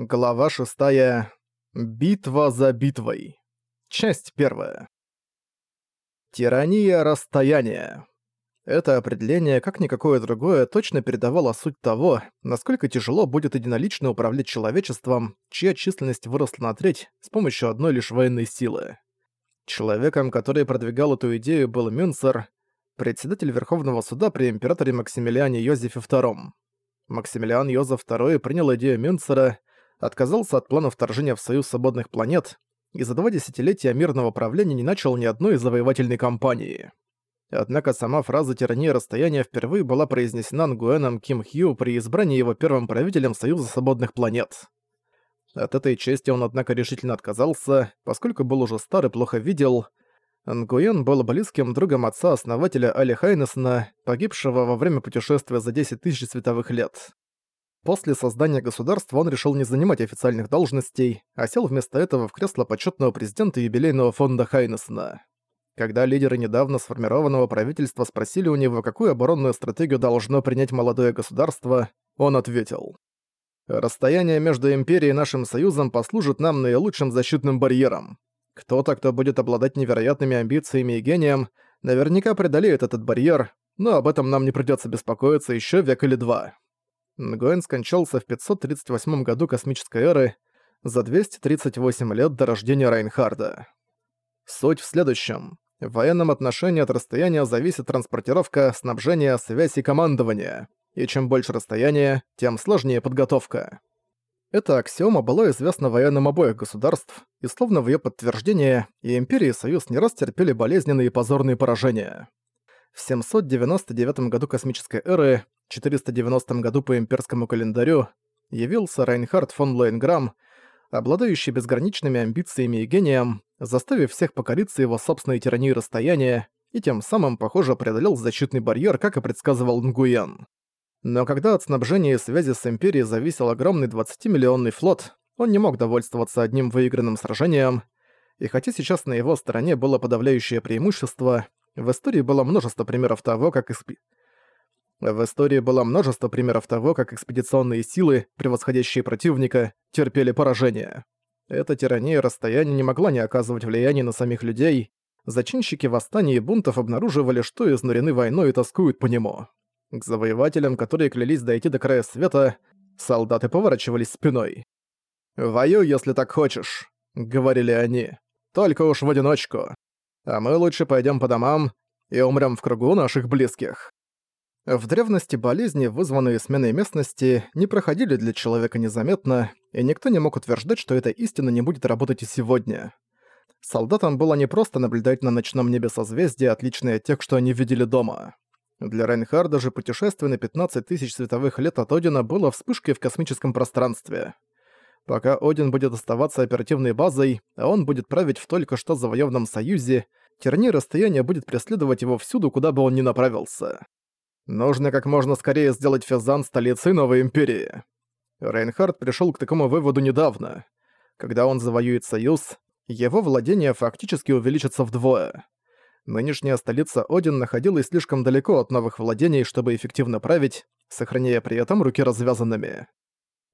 Глава 6. Битва за битвой. Часть 1. Тирания расстояния. Это определение, как никакое другое, точно передавало суть того, насколько тяжело будет единолично управлять человечеством, чья численность выросла на треть с помощью одной лишь военной силы. Человеком, который продвигал эту идею, был Мюнцер, председатель Верховного суда при императоре Максимилиане Йозефе II. Максимилиан Йозеф II принял идею Мюнцера отказался от плана вторжения в Союз Свободных Планет и за два десятилетия мирного правления не начал ни одной завоевательной кампании. Однако сама фраза «тирания расстояния» впервые была произнесена Нгуэном Ким Хью при избрании его первым правителем Союза Свободных Планет. От этой чести он, однако, решительно отказался, поскольку был уже стар и плохо видел. Нгуэн был близким другом отца-основателя Али Хайнесона, погибшего во время путешествия за 10 тысяч световых лет. После создания государства он решил не занимать официальных должностей, а сел вместо этого в кресло почетного президента юбилейного фонда Хайнессена. Когда лидеры недавно сформированного правительства спросили у него, какую оборонную стратегию должно принять молодое государство, он ответил. «Расстояние между Империей и нашим союзом послужит нам наилучшим защитным барьером. Кто-то, кто будет обладать невероятными амбициями и гением, наверняка преодолеет этот барьер, но об этом нам не придётся беспокоиться ещё век или два». Нгуэн скончался в 538 году космической эры, за 238 лет до рождения Райнхарда. Суть в следующем. В военном отношении от расстояния зависит транспортировка, снабжение, связь и командование. И чем больше расстояние, тем сложнее подготовка. Эта аксиома была известна военным обоих государств, и словно в её подтверждение, и Империя и Союз не раз терпели болезненные и позорные поражения. В 799 году космической эры 490 году по имперскому календарю явился Райнхард фон Лоенграм, обладающий безграничными амбициями и гением, заставив всех покориться его собственной тирании расстояния, и тем самым, похоже, преодолел защитный барьер, как и предсказывал Нгуян. Но когда от снабжения и связи с Империей зависел огромный 20-миллионный флот, он не мог довольствоваться одним выигранным сражением, и хотя сейчас на его стороне было подавляющее преимущество, в истории было множество примеров того, как исп... В истории было множество примеров того, как экспедиционные силы, превосходящие противника, терпели поражение. Эта тирания расстояния не могла не оказывать влияния на самих людей. Зачинщики восстаний и бунтов обнаруживали, что изнурены войной и тоскуют по нему. К завоевателям, которые клялись дойти до края света, солдаты поворачивались спиной. «Воюй, если так хочешь», — говорили они. «Только уж в одиночку. А мы лучше пойдем по домам и умрем в кругу наших близких». В древности болезни, вызванные сменой местности, не проходили для человека незаметно, и никто не мог утверждать, что эта истина не будет работать и сегодня. Солдатам было не просто наблюдать на ночном небе созвездия, отличные от тех, что они видели дома. Для Рейнхарда же путешествие на 15 тысяч световых лет от Одина было вспышкой в космическом пространстве. Пока Один будет оставаться оперативной базой, а он будет править в только что завоеванном союзе, терни расстояния будет преследовать его всюду, куда бы он ни направился. Нужно как можно скорее сделать Физан столицей новой империи. Рейнхард пришел к такому выводу недавно. Когда он завоюет союз, его владения фактически увеличатся вдвое. Нынешняя столица Один находилась слишком далеко от новых владений, чтобы эффективно править, сохраняя при этом руки развязанными.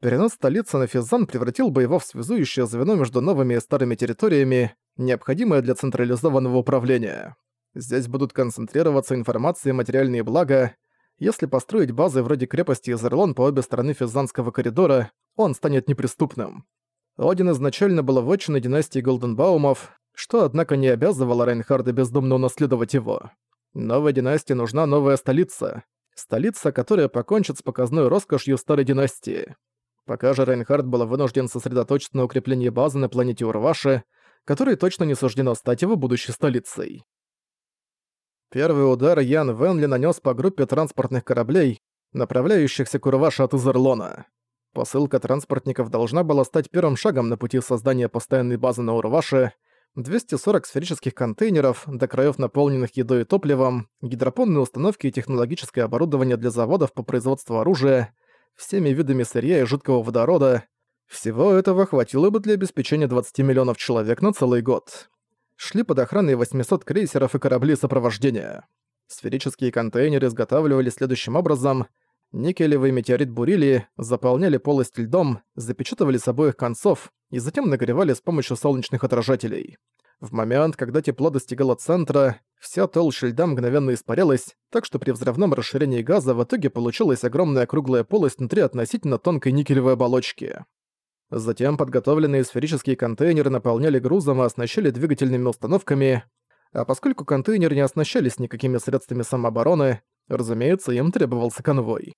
Перенос столицы на Физан превратил бы его в связующее звено между новыми и старыми территориями, необходимое для централизованного управления. Здесь будут концентрироваться информация и материальные блага, если построить базы вроде крепости Изерлон по обе стороны Физанского коридора, он станет неприступным. Один изначально был вотчиной династии Голденбаумов, что, однако, не обязывало Рейнхарда бездумно унаследовать его. Новой династии нужна новая столица. Столица, которая покончит с показной роскошью старой династии. Пока же Рейнхард был вынужден сосредоточиться на укреплении базы на планете Урваши, которой точно не суждено стать его будущей столицей. Первый удар Ян Венли нанес по группе транспортных кораблей, направляющихся к Урваше от Изерлона. Посылка транспортников должна была стать первым шагом на пути создания постоянной базы на Урваше, 240 сферических контейнеров, до краев наполненных едой и топливом, гидропонные установки и технологическое оборудование для заводов по производству оружия, всеми видами сырья и жидкого водорода. Всего этого хватило бы для обеспечения 20 миллионов человек на целый год шли под охраной 800 крейсеров и кораблей сопровождения. Сферические контейнеры изготавливали следующим образом. Никелевый метеорит бурили, заполняли полость льдом, запечатывали с обоих концов и затем нагревали с помощью солнечных отражателей. В момент, когда тепло достигало центра, вся толща льда мгновенно испарялась, так что при взрывном расширении газа в итоге получилась огромная круглая полость внутри относительно тонкой никелевой оболочки. Затем подготовленные сферические контейнеры наполняли грузом и оснащали двигательными установками, а поскольку контейнеры не оснащались никакими средствами самообороны, разумеется, им требовался конвой.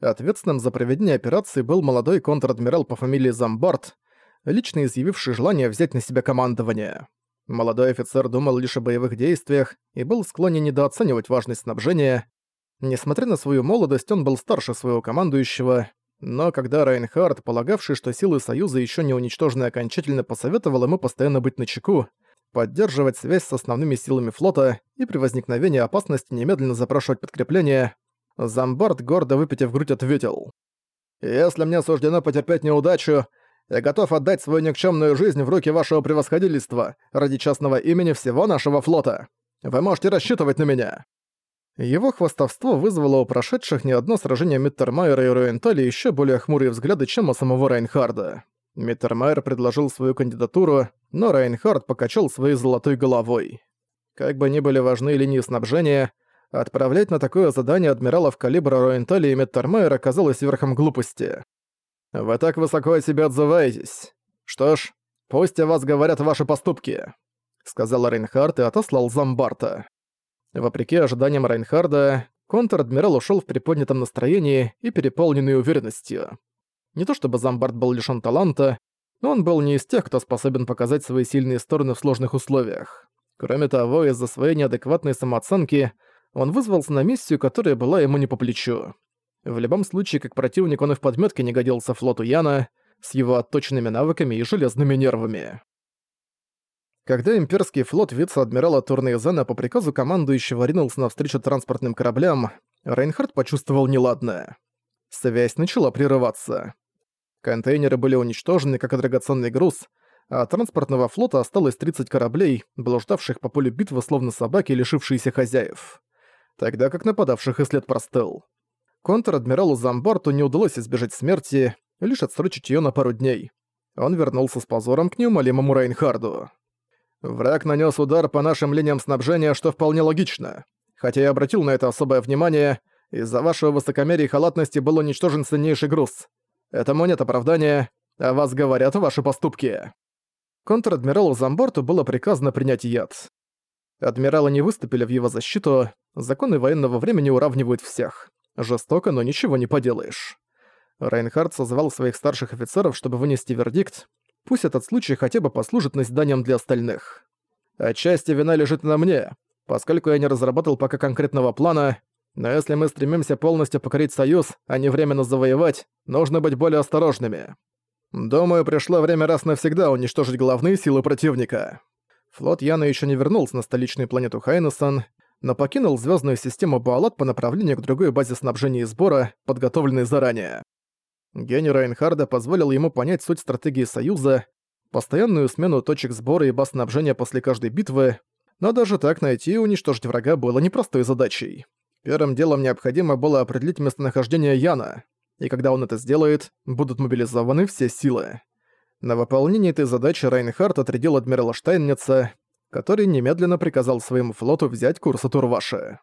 Ответственным за проведение операции был молодой контр-адмирал по фамилии Замбард, лично изъявивший желание взять на себя командование. Молодой офицер думал лишь о боевых действиях и был склонен недооценивать важность снабжения. Несмотря на свою молодость, он был старше своего командующего, но когда Райнхард, полагавший, что силы Союза еще не уничтожены окончательно, посоветовал ему постоянно быть начеку, поддерживать связь с основными силами флота и при возникновении опасности немедленно запрашивать подкрепление, Замбард, гордо выпитив грудь, ответил. «Если мне суждено потерпеть неудачу, я готов отдать свою никчемную жизнь в руки вашего превосходительства ради частного имени всего нашего флота. Вы можете рассчитывать на меня». Его хвастовство вызвало у прошедших не одно сражение Миттермайера и Ройенталя еще более хмурые взгляды, чем у самого Райнхарда. Миттермайер предложил свою кандидатуру, но Райнхард покачал своей золотой головой. Как бы ни были важны линии снабжения, Отправлять на такое задание адмиралов калибра Ройенталя и Миттермайера казалось верхом глупости. Вы так высоко о себе отзываетесь. Что ж, пусть о вас говорят ваши поступки», — сказал Рейнхард и отослал Замбарта. Вопреки ожиданиям Рейнхарда, контр-адмирал ушел в приподнятом настроении и переполненной уверенностью. Не то чтобы Замбарт был лишён таланта, но он был не из тех, кто способен показать свои сильные стороны в сложных условиях. Кроме того, из-за своей неадекватной самооценки — он вызвался на миссию, которая была ему не по плечу. В любом случае, как противник он и в подметке не годился флоту Яна с его отточенными навыками и железными нервами. Когда имперский флот вице-адмирала Турнейзена по приказу командующего ринулся навстречу транспортным кораблям, Рейнхард почувствовал неладное. Связь начала прерываться. Контейнеры были уничтожены как драгоценный груз, а транспортного флота осталось 30 кораблей, блуждавших по полю битвы словно собаки, лишившиеся хозяев тогда как нападавших и след простыл. Контр-адмиралу Замбарту не удалось избежать смерти, лишь отсрочить её на пару дней. Он вернулся с позором к неумолимому Рейнхарду. «Враг нанес удар по нашим линиям снабжения, что вполне логично. Хотя я обратил на это особое внимание, из-за вашего высокомерия и халатности был уничтожен ценнейший груз. Этому нет оправдания, а вас говорят ваши поступки». Контр-адмиралу Замборту было приказано принять яд. Адмиралы не выступили в его защиту, законы военного времени уравнивают всех. Жестоко, но ничего не поделаешь. Райнхард созвал своих старших офицеров, чтобы вынести вердикт. Пусть этот случай хотя бы послужит назиданием для остальных. Отчасти вина лежит на мне, поскольку я не разработал пока конкретного плана, но если мы стремимся полностью покорить Союз, а не временно завоевать, нужно быть более осторожными. Думаю, пришло время раз навсегда уничтожить главные силы противника. Флот Яна еще не вернулся на столичную планету Хайнесон, но покинул звездную систему Буалат по направлению к другой базе снабжения и сбора, подготовленной заранее. Гений Райнхарда позволил ему понять суть стратегии Союза, постоянную смену точек сбора и баз снабжения после каждой битвы, но даже так найти и уничтожить врага было непростой задачей. Первым делом необходимо было определить местонахождение Яна, и когда он это сделает, будут мобилизованы все силы. На выполнение этой задачи Райнхард отрядил адмирала Штайнница, который немедленно приказал своему флоту взять курс от Урваши.